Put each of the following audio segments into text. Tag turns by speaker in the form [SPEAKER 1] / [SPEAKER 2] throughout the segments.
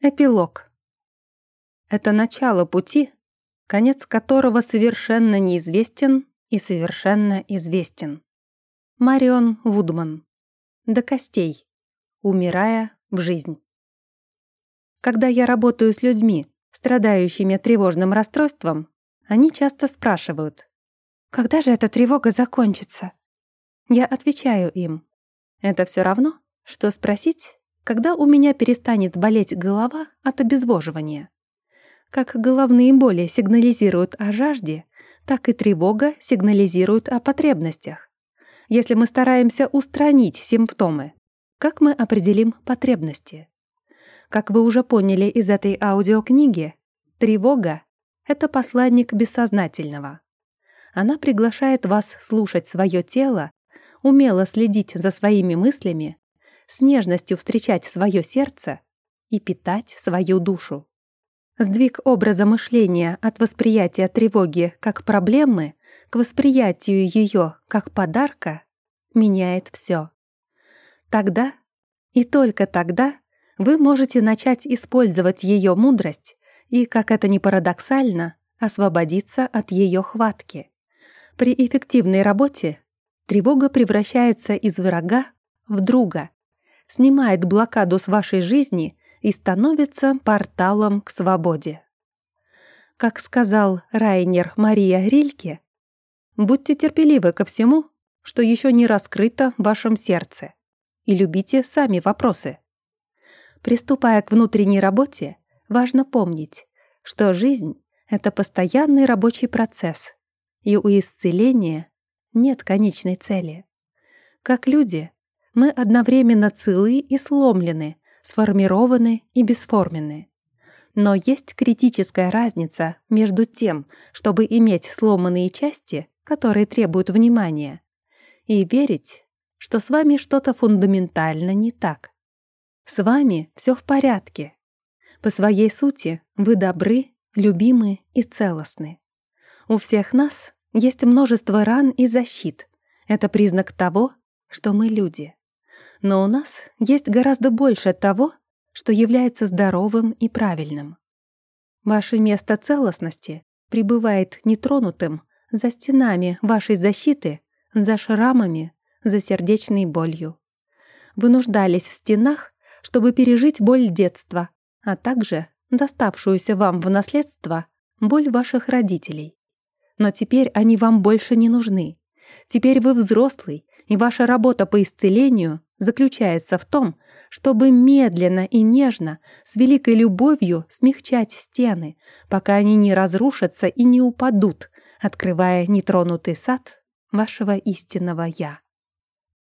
[SPEAKER 1] Эпилог. Это начало пути, конец которого совершенно неизвестен и совершенно известен. Марион Вудман. До костей. Умирая в жизнь. Когда я работаю с людьми, страдающими тревожным расстройством, они часто спрашивают, «Когда же эта тревога закончится?» Я отвечаю им, «Это все равно, что спросить, когда у меня перестанет болеть голова от обезвоживания. Как головные боли сигнализируют о жажде, так и тревога сигнализирует о потребностях. Если мы стараемся устранить симптомы, как мы определим потребности? Как вы уже поняли из этой аудиокниги, тревога — это посланник бессознательного. Она приглашает вас слушать свое тело, умело следить за своими мыслями с нежностью встречать свое сердце и питать свою душу. Сдвиг образа мышления от восприятия тревоги как проблемы к восприятию ее как подарка меняет все. Тогда и только тогда вы можете начать использовать ее мудрость и, как это ни парадоксально, освободиться от ее хватки. При эффективной работе тревога превращается из врага в друга, снимает блокаду с вашей жизни и становится порталом к свободе. Как сказал Райнер Мария Рильке, будьте терпеливы ко всему, что еще не раскрыто в вашем сердце, и любите сами вопросы. Приступая к внутренней работе, важно помнить, что жизнь — это постоянный рабочий процесс, и у исцеления нет конечной цели. Как люди, мы одновременно целы и сломлены, сформированы и бесформенны. Но есть критическая разница между тем, чтобы иметь сломанные части, которые требуют внимания, и верить, что с вами что-то фундаментально не так. С вами все в порядке. По своей сути вы добры, любимы и целостны. У всех нас есть множество ран и защит. Это признак того, что мы люди. Но у нас есть гораздо больше того, что является здоровым и правильным. Ваше место целостности пребывает нетронутым за стенами вашей защиты, за шрамами, за сердечной болью. Вы нуждались в стенах, чтобы пережить боль детства, а также доставшуюся вам в наследство боль ваших родителей. Но теперь они вам больше не нужны. Теперь вы взрослый, и ваша работа по исцелению заключается в том, чтобы медленно и нежно, с великой любовью смягчать стены, пока они не разрушатся и не упадут, открывая нетронутый сад вашего истинного «Я».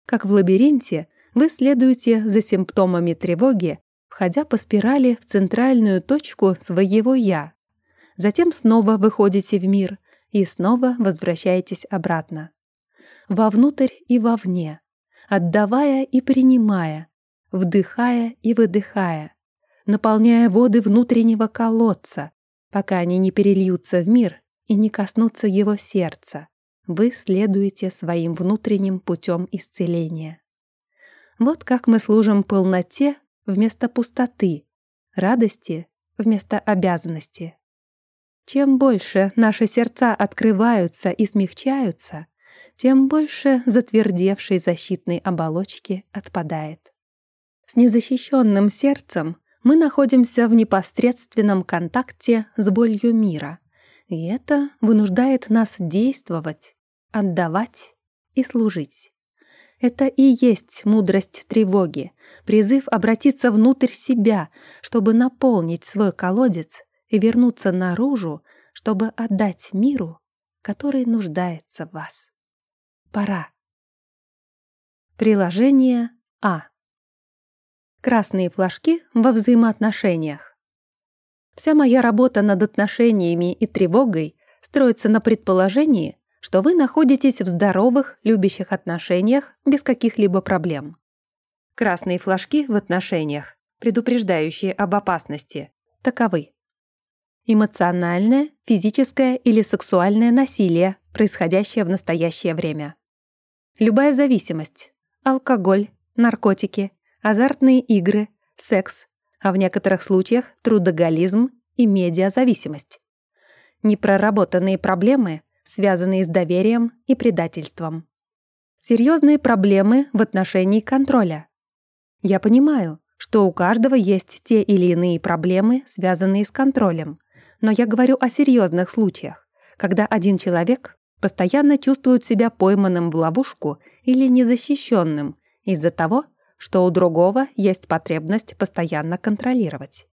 [SPEAKER 1] Как в лабиринте, вы следуете за симптомами тревоги, входя по спирали в центральную точку своего «Я». Затем снова выходите в мир и снова возвращаетесь обратно. Вовнутрь и вовне – отдавая и принимая, вдыхая и выдыхая, наполняя воды внутреннего колодца, пока они не перельются в мир и не коснутся его сердца. Вы следуете своим внутренним путем исцеления. Вот как мы служим полноте вместо пустоты, радости вместо обязанности. Чем больше наши сердца открываются и смягчаются, тем больше затвердевшей защитной оболочки отпадает. С незащищенным сердцем мы находимся в непосредственном контакте с болью мира, и это вынуждает нас действовать, отдавать и служить. Это и есть мудрость тревоги, призыв обратиться внутрь себя, чтобы наполнить свой колодец и вернуться наружу, чтобы отдать миру, который нуждается в вас. Пора. Приложение А. Красные флажки во взаимоотношениях. Вся моя работа над отношениями и тревогой строится на предположении, что вы находитесь в здоровых, любящих отношениях без каких-либо проблем. Красные флажки в отношениях, предупреждающие об опасности, таковы. Эмоциональное, физическое или сексуальное насилие, происходящее в настоящее время. Любая зависимость – алкоголь, наркотики, азартные игры, секс, а в некоторых случаях трудоголизм и медиазависимость. Непроработанные проблемы, связанные с доверием и предательством. Серьезные проблемы в отношении контроля. Я понимаю, что у каждого есть те или иные проблемы, связанные с контролем, но я говорю о серьезных случаях, когда один человек постоянно чувствует себя пойманным в ловушку или незащищенным из-за того, что у другого есть потребность постоянно контролировать.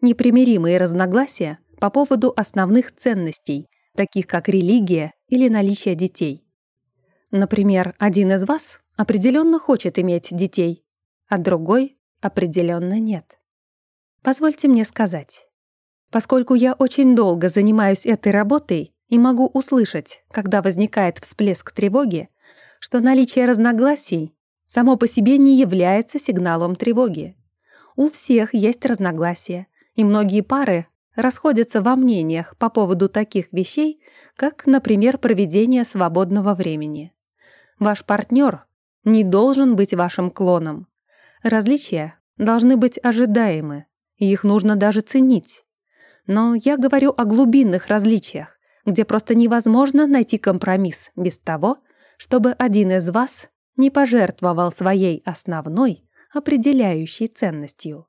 [SPEAKER 1] Непримиримые разногласия по поводу основных ценностей, таких как религия или наличие детей. Например, один из вас определенно хочет иметь детей, а другой определенно нет. Позвольте мне сказать, поскольку я очень долго занимаюсь этой работой и могу услышать, когда возникает всплеск тревоги, что наличие разногласий само по себе не является сигналом тревоги. У всех есть разногласия, и многие пары расходятся во мнениях по поводу таких вещей, как, например, проведение свободного времени. Ваш партнер не должен быть вашим клоном. Различия должны быть ожидаемы, и их нужно даже ценить. Но я говорю о глубинных различиях, где просто невозможно найти компромисс без того, чтобы один из вас не пожертвовал своей основной, определяющей ценностью.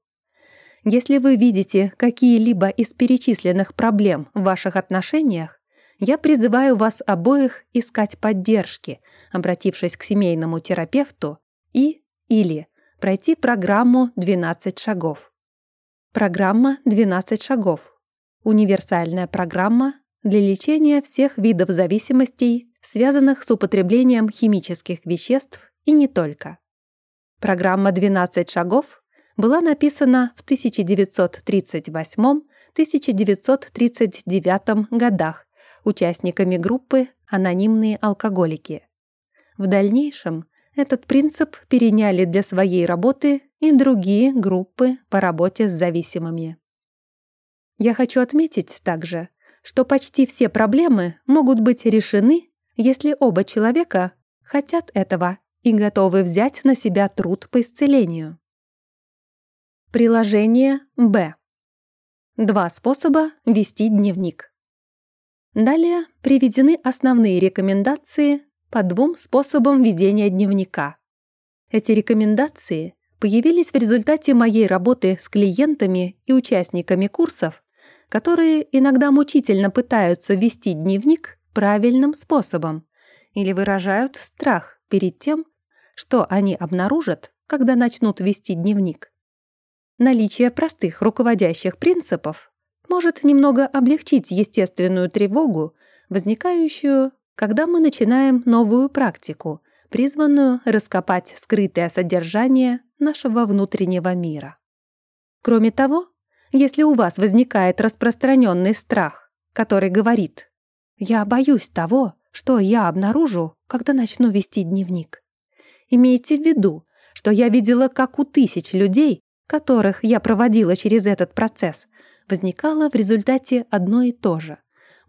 [SPEAKER 1] Если вы видите какие-либо из перечисленных проблем в ваших отношениях, я призываю вас обоих искать поддержки, обратившись к семейному терапевту и или пройти программу «12 шагов». Программа «12 шагов» — универсальная программа для лечения всех видов зависимостей, связанных с употреблением химических веществ и не только. Программа «12 шагов» была написана в 1938-1939 годах участниками группы «Анонимные алкоголики». В дальнейшем этот принцип переняли для своей работы и другие группы по работе с зависимыми. Я хочу отметить также, что почти все проблемы могут быть решены, если оба человека хотят этого и готовы взять на себя труд по исцелению. Приложение Б. Два способа вести дневник. Далее приведены основные рекомендации по двум способам ведения дневника. Эти рекомендации появились в результате моей работы с клиентами и участниками курсов, которые иногда мучительно пытаются вести дневник правильным способом или выражают страх перед тем, что они обнаружат, когда начнут вести дневник. Наличие простых руководящих принципов может немного облегчить естественную тревогу, возникающую, когда мы начинаем новую практику, призванную раскопать скрытое содержание нашего внутреннего мира. Кроме того, если у вас возникает распространенный страх, который говорит «Я боюсь того, что я обнаружу, когда начну вести дневник», имейте в виду, что я видела, как у тысяч людей которых я проводила через этот процесс, возникало в результате одно и то же.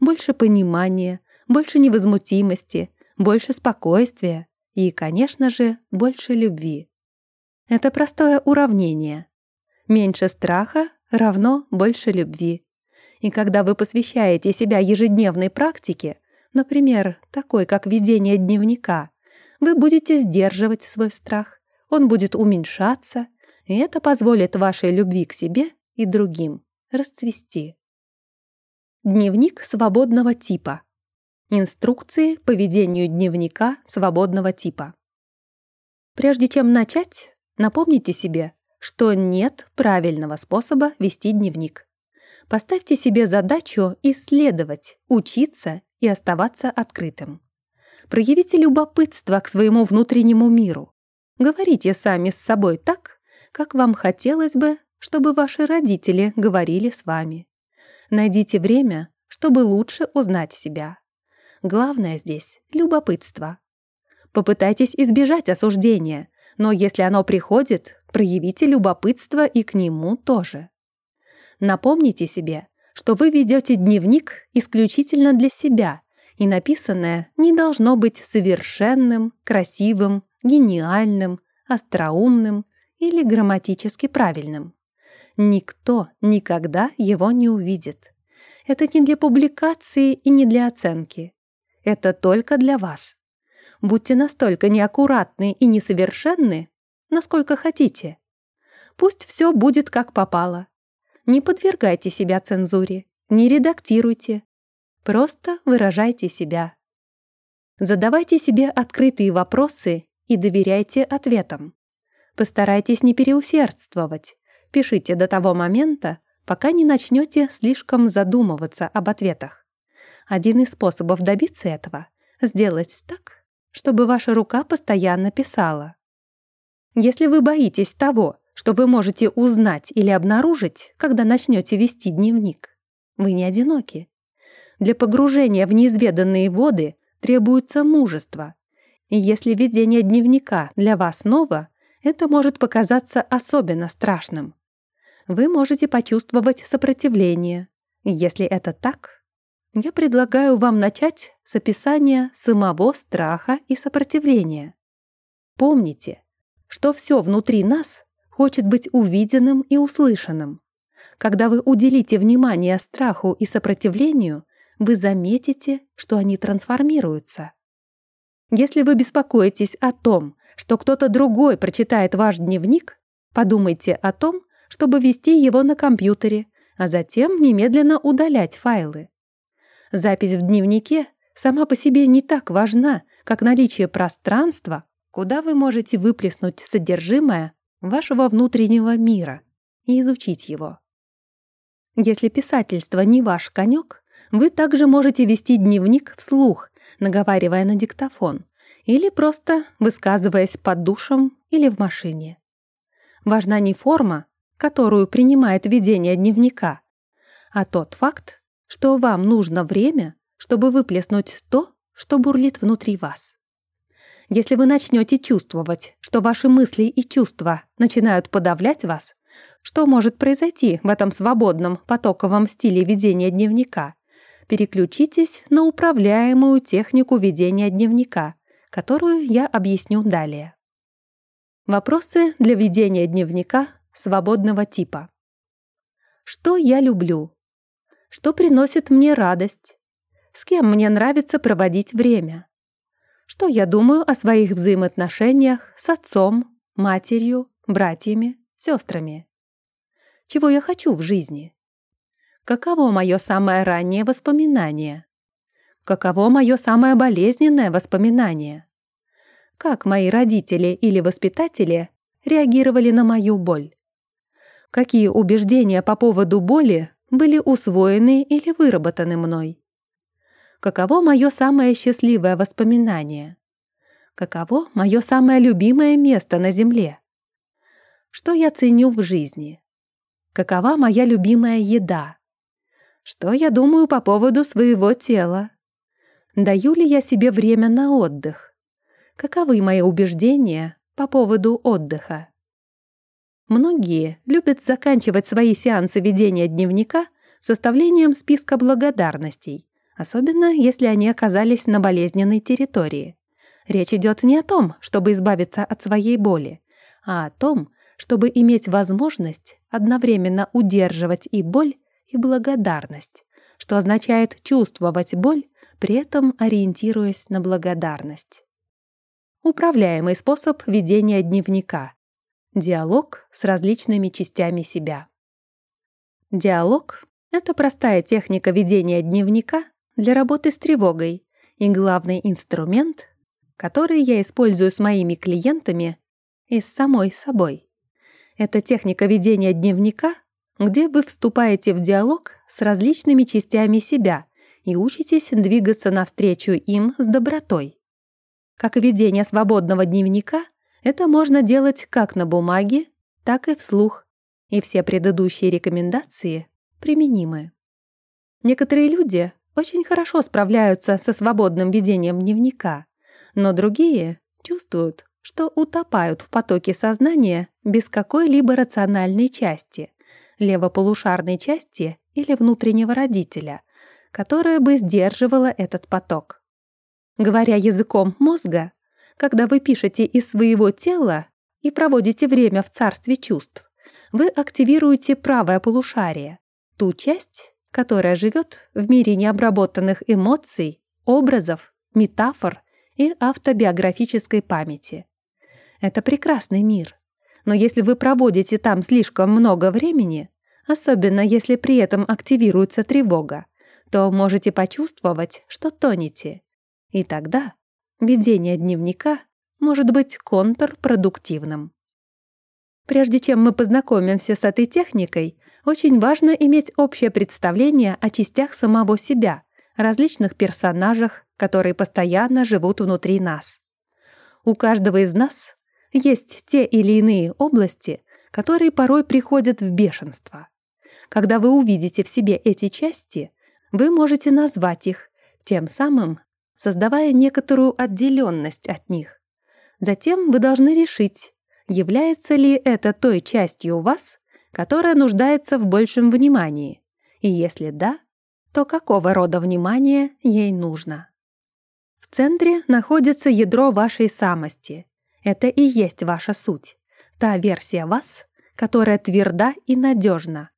[SPEAKER 1] Больше понимания, больше невозмутимости, больше спокойствия и, конечно же, больше любви. Это простое уравнение. Меньше страха равно больше любви. И когда вы посвящаете себя ежедневной практике, например, такой как ведение дневника, вы будете сдерживать свой страх, он будет уменьшаться, и это позволит вашей любви к себе и другим расцвести. Дневник свободного типа. Инструкции по ведению дневника свободного типа. Прежде чем начать, напомните себе, что нет правильного способа вести дневник. Поставьте себе задачу исследовать, учиться и оставаться открытым. Проявите любопытство к своему внутреннему миру. Говорите сами с собой так, как вам хотелось бы, чтобы ваши родители говорили с вами. Найдите время, чтобы лучше узнать себя. Главное здесь — любопытство. Попытайтесь избежать осуждения, но если оно приходит, проявите любопытство и к нему тоже. Напомните себе, что вы ведете дневник исключительно для себя, и написанное не должно быть совершенным, красивым, гениальным, остроумным или грамматически правильным. Никто никогда его не увидит. Это не для публикации и не для оценки. Это только для вас. Будьте настолько неаккуратны и несовершенны, насколько хотите. Пусть все будет как попало. Не подвергайте себя цензуре, не редактируйте. Просто выражайте себя. Задавайте себе открытые вопросы и доверяйте ответам. Постарайтесь не переусердствовать. Пишите до того момента, пока не начнете слишком задумываться об ответах. Один из способов добиться этого — сделать так, чтобы ваша рука постоянно писала. Если вы боитесь того, что вы можете узнать или обнаружить, когда начнете вести дневник, вы не одиноки. Для погружения в неизведанные воды требуется мужество. И если ведение дневника для вас ново, это может показаться особенно страшным вы можете почувствовать сопротивление. Если это так, я предлагаю вам начать с описания самого страха и сопротивления. Помните, что все внутри нас хочет быть увиденным и услышанным. Когда вы уделите внимание страху и сопротивлению, вы заметите, что они трансформируются. Если вы беспокоитесь о том, что кто-то другой прочитает ваш дневник, подумайте о том, чтобы вести его на компьютере, а затем немедленно удалять файлы. Запись в дневнике сама по себе не так важна, как наличие пространства, куда вы можете выплеснуть содержимое вашего внутреннего мира и изучить его. Если писательство не ваш конек, вы также можете вести дневник вслух, наговаривая на диктофон, или просто высказываясь под душем или в машине. Важна не форма, которую принимает ведение дневника, а тот факт, что вам нужно время, чтобы выплеснуть то, что бурлит внутри вас. Если вы начнете чувствовать, что ваши мысли и чувства начинают подавлять вас, что может произойти в этом свободном потоковом стиле ведения дневника? Переключитесь на управляемую технику ведения дневника, которую я объясню далее. Вопросы для ведения дневника свободного типа. Что я люблю? Что приносит мне радость? С кем мне нравится проводить время? Что я думаю о своих взаимоотношениях с отцом, матерью, братьями, сестрами? Чего я хочу в жизни? Каково мое самое раннее воспоминание? Каково мое самое болезненное воспоминание? Как мои родители или воспитатели реагировали на мою боль? какие убеждения по поводу боли были усвоены или выработаны мной. Каково мое самое счастливое воспоминание? Каково мое самое любимое место на Земле? Что я ценю в жизни? Какова моя любимая еда? Что я думаю по поводу своего тела? Даю ли я себе время на отдых? Каковы мои убеждения по поводу отдыха? Многие любят заканчивать свои сеансы ведения дневника составлением списка благодарностей, особенно если они оказались на болезненной территории. Речь идет не о том, чтобы избавиться от своей боли, а о том, чтобы иметь возможность одновременно удерживать и боль, и благодарность, что означает чувствовать боль, при этом ориентируясь на благодарность. Управляемый способ ведения дневника – Диалог с различными частями себя. Диалог — это простая техника ведения дневника для работы с тревогой и главный инструмент, который я использую с моими клиентами и с самой собой. Это техника ведения дневника, где вы вступаете в диалог с различными частями себя и учитесь двигаться навстречу им с добротой. Как и ведение свободного дневника — это можно делать как на бумаге, так и вслух, и все предыдущие рекомендации применимы. Некоторые люди очень хорошо справляются со свободным ведением дневника, но другие чувствуют, что утопают в потоке сознания без какой-либо рациональной части, левополушарной части или внутреннего родителя, которая бы сдерживала этот поток. Говоря языком мозга, когда вы пишете из своего тела и проводите время в царстве чувств, вы активируете правое полушарие, ту часть, которая живет в мире необработанных эмоций, образов, метафор и автобиографической памяти. Это прекрасный мир. Но если вы проводите там слишком много времени, особенно если при этом активируется тревога, то можете почувствовать, что тонете. И тогда ведение дневника может быть контрпродуктивным. Прежде чем мы познакомимся с этой техникой, очень важно иметь общее представление о частях самого себя, различных персонажах, которые постоянно живут внутри нас. У каждого из нас есть те или иные области, которые порой приходят в бешенство. Когда вы увидите в себе эти части, вы можете назвать их, тем самым создавая некоторую отделенность от них. Затем вы должны решить, является ли это той частью вас, которая нуждается в большем внимании, и если да, то какого рода внимание ей нужно. В центре находится ядро вашей самости. Это и есть ваша суть, та версия вас, которая тверда и надежна,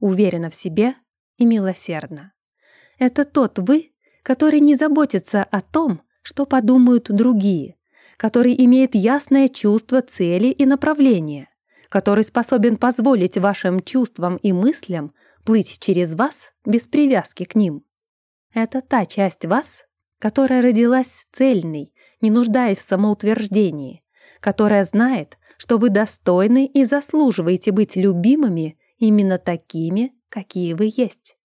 [SPEAKER 1] уверена в себе и милосердна. Это тот вы, который не заботится о том, что подумают другие, который имеет ясное чувство цели и направления, который способен позволить вашим чувствам и мыслям плыть через вас без привязки к ним. Это та часть вас, которая родилась цельной, не нуждаясь в самоутверждении, которая знает, что вы достойны и заслуживаете быть любимыми именно такими, какие вы есть.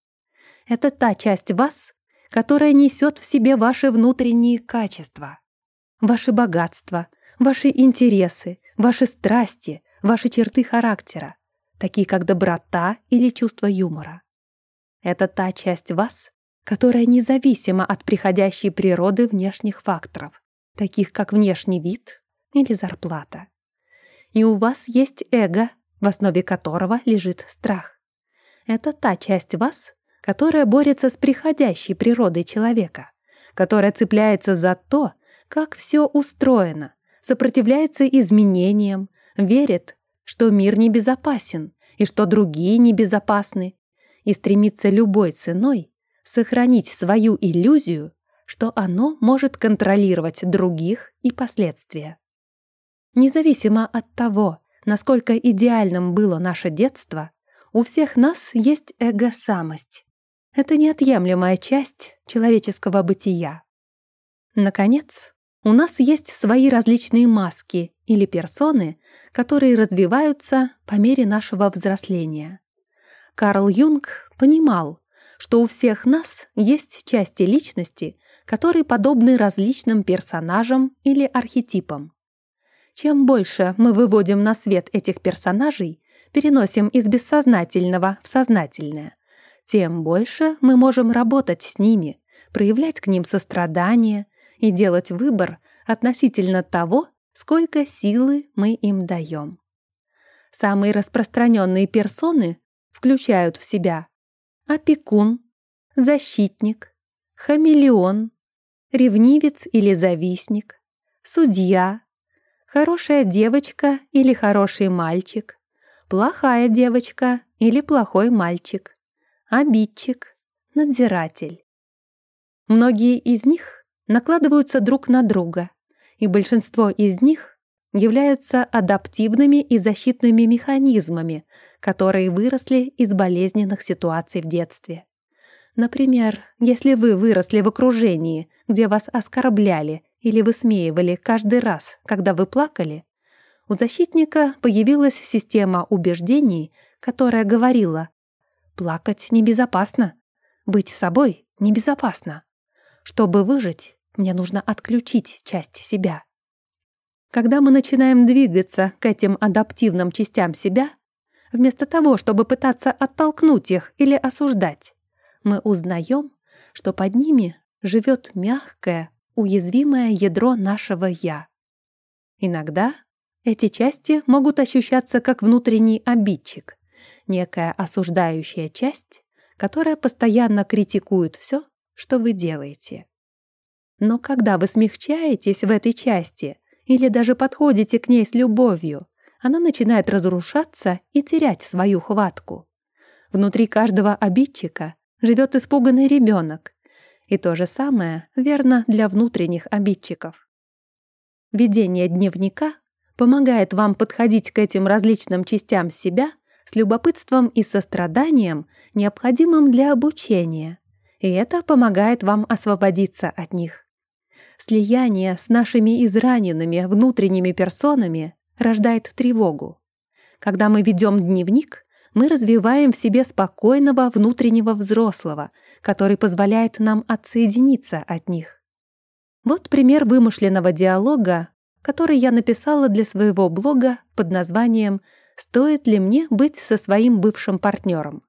[SPEAKER 1] Это та часть вас, которая несет в себе ваши внутренние качества, ваши богатства, ваши интересы, ваши страсти, ваши черты характера, такие как доброта или чувство юмора. Это та часть вас, которая независима от приходящей природы внешних факторов, таких как внешний вид или зарплата. И у вас есть эго, в основе которого лежит страх. Это та часть вас, которая борется с приходящей природой человека, которая цепляется за то, как все устроено, сопротивляется изменениям, верит, что мир небезопасен и что другие небезопасны, и стремится любой ценой сохранить свою иллюзию, что оно может контролировать других и последствия. Независимо от того, насколько идеальным было наше детство, у всех нас есть эго-самость. Это неотъемлемая часть человеческого бытия. Наконец, у нас есть свои различные маски или персоны, которые развиваются по мере нашего взросления. Карл Юнг понимал, что у всех нас есть части личности, которые подобны различным персонажам или архетипам. Чем больше мы выводим на свет этих персонажей, переносим из бессознательного в сознательное, тем больше мы можем работать с ними, проявлять к ним сострадание и делать выбор относительно того, сколько силы мы им даем. Самые распространенные персоны включают в себя опекун, защитник, хамелеон, ревнивец или завистник, судья, хорошая девочка или хороший мальчик, плохая девочка или плохой мальчик, обидчик, надзиратель. Многие из них накладываются друг на друга, и большинство из них являются адаптивными и защитными механизмами, которые выросли из болезненных ситуаций в детстве. Например, если вы выросли в окружении, где вас оскорбляли или высмеивали каждый раз, когда вы плакали, у защитника появилась система убеждений, которая говорила «плакать небезопасно, быть собой небезопасно. Чтобы выжить, мне нужно отключить часть себя». Когда мы начинаем двигаться к этим адаптивным частям себя, вместо того, чтобы пытаться оттолкнуть их или осуждать, мы узнаем, что под ними живет мягкое, уязвимое ядро нашего «я». Иногда эти части могут ощущаться как внутренний обидчик, некая осуждающая часть, которая постоянно критикует все, что вы делаете. Но когда вы смягчаетесь в этой части или даже подходите к ней с любовью, она начинает разрушаться и терять свою хватку. Внутри каждого обидчика живет испуганный ребенок. И то же самое верно для внутренних обидчиков. Ведение дневника помогает вам подходить к этим различным частям себя с любопытством и состраданием, необходимым для обучения, и это помогает вам освободиться от них. Слияние с нашими израненными внутренними персонами рождает тревогу. Когда мы ведем дневник, мы развиваем в себе спокойного внутреннего взрослого, который позволяет нам отсоединиться от них. Вот пример вымышленного диалога, который я написала для своего блога под названием «Стоит ли мне быть со своим бывшим партнером?».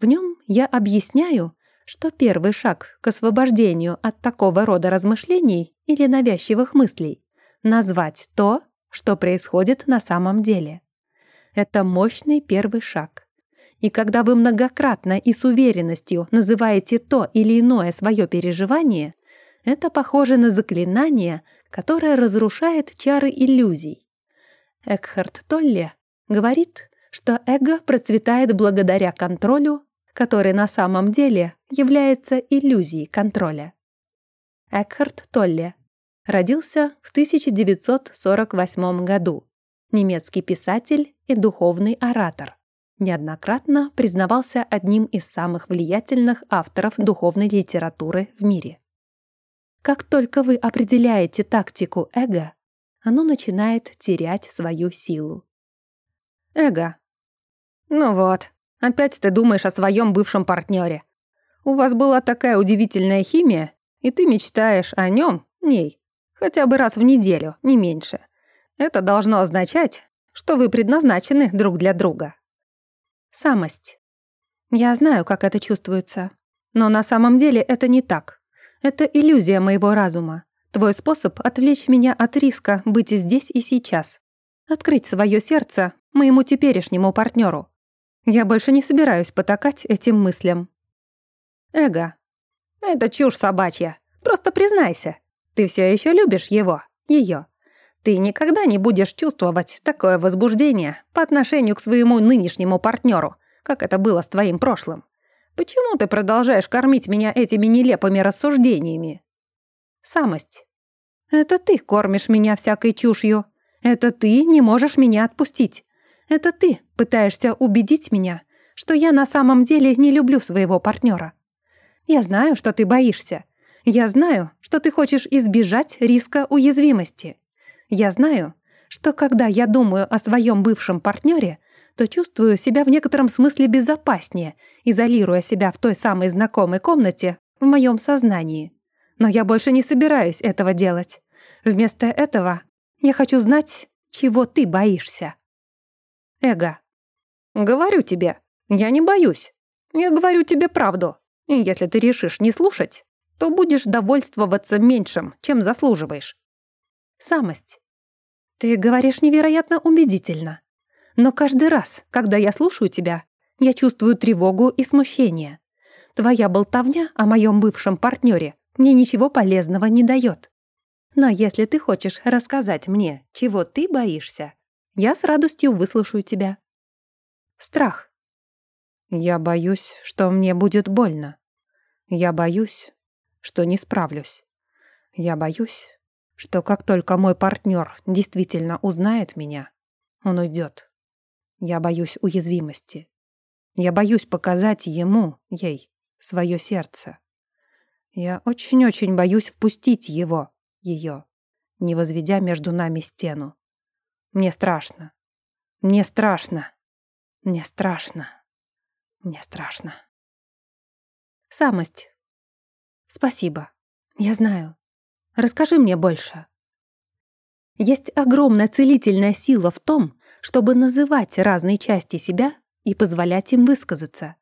[SPEAKER 1] В нем я объясняю, что первый шаг к освобождению от такого рода размышлений или навязчивых мыслей — назвать то, что происходит на самом деле. Это мощный первый шаг. И когда вы многократно и с уверенностью называете то или иное свое переживание, это похоже на заклинание, которое разрушает чары иллюзий. Экхард Толле говорит, что эго процветает благодаря контролю, который на самом деле является иллюзией контроля. Экхард Толле родился в 1948 году. Немецкий писатель и духовный оратор. Неоднократно признавался одним из самых влиятельных авторов духовной литературы в мире. Как только вы определяете тактику эго, оно начинает терять свою силу. Эго. Ну вот, опять ты думаешь о своем бывшем партнере. У вас была такая удивительная химия, и ты мечтаешь о нем, ней, хотя бы раз в неделю, не меньше. Это должно означать, что вы предназначены друг для друга. Самость. Я знаю, как это чувствуется, но на самом деле это не так. Это иллюзия моего разума. Твой способ отвлечь меня от риска быть здесь и сейчас. Открыть свое сердце моему теперешнему партнеру. Я больше не собираюсь потакать этим мыслям. Эго. Это чушь собачья. Просто признайся. Ты все еще любишь его, ее. Ты никогда не будешь чувствовать такое возбуждение по отношению к своему нынешнему партнеру, как это было с твоим прошлым. Почему ты продолжаешь кормить меня этими нелепыми рассуждениями? Самость. Это ты кормишь меня всякой чушью. Это ты не можешь меня отпустить. Это ты пытаешься убедить меня, что я на самом деле не люблю своего партнера. Я знаю, что ты боишься. Я знаю, что ты хочешь избежать риска уязвимости. Я знаю, что когда я думаю о своем бывшем партнере, то чувствую себя в некотором смысле безопаснее, изолируя себя в той самой знакомой комнате в моем сознании. Но я больше не собираюсь этого делать. Вместо этого я хочу знать, чего ты боишься. Эго. Говорю тебе, я не боюсь. Я говорю тебе правду. И если ты решишь не слушать, то будешь довольствоваться меньшим, чем заслуживаешь. Самость. Ты говоришь невероятно убедительно. Но каждый раз, когда я слушаю тебя, я чувствую тревогу и смущение. Твоя болтовня о моем бывшем партнере мне ничего полезного не дает. Но если ты хочешь рассказать мне, чего ты боишься, я с радостью выслушаю тебя. Страх. Я боюсь, что мне будет больно. Я боюсь, что не справлюсь. Я боюсь, что как только мой партнер действительно узнает меня, он уйдет. Я боюсь уязвимости. Я боюсь показать ему, ей, свое сердце. Я очень-очень боюсь впустить его, ее, не возведя между нами стену. Мне страшно. Мне страшно. Мне страшно. Мне страшно. Самость. Спасибо. Я знаю. Расскажи мне больше. Есть огромная целительная сила в том, чтобы называть разные части себя и позволять им высказаться.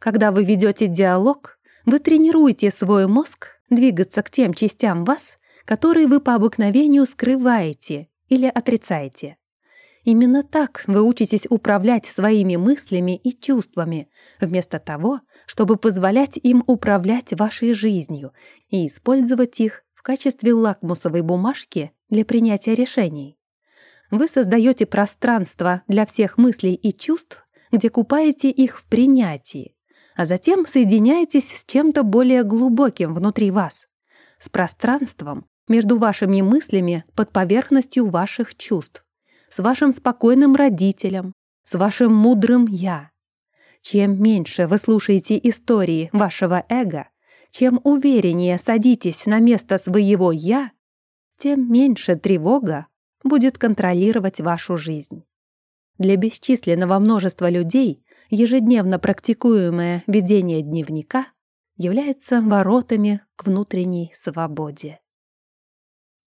[SPEAKER 1] Когда вы ведете диалог, вы тренируете свой мозг двигаться к тем частям вас, которые вы по обыкновению скрываете или отрицаете. Именно так вы учитесь управлять своими мыслями и чувствами, вместо того, чтобы позволять им управлять вашей жизнью и использовать их в качестве лакмусовой бумажки для принятия решений. Вы создаете пространство для всех мыслей и чувств, где купаете их в принятии, а затем соединяетесь с чем-то более глубоким внутри вас, с пространством между вашими мыслями под поверхностью ваших чувств, с вашим спокойным родителем, с вашим мудрым «я». Чем меньше вы слушаете истории вашего эго, чем увереннее садитесь на место своего «я», тем меньше тревога будет контролировать вашу жизнь. Для бесчисленного множества людей ежедневно практикуемое ведение дневника является воротами к внутренней свободе.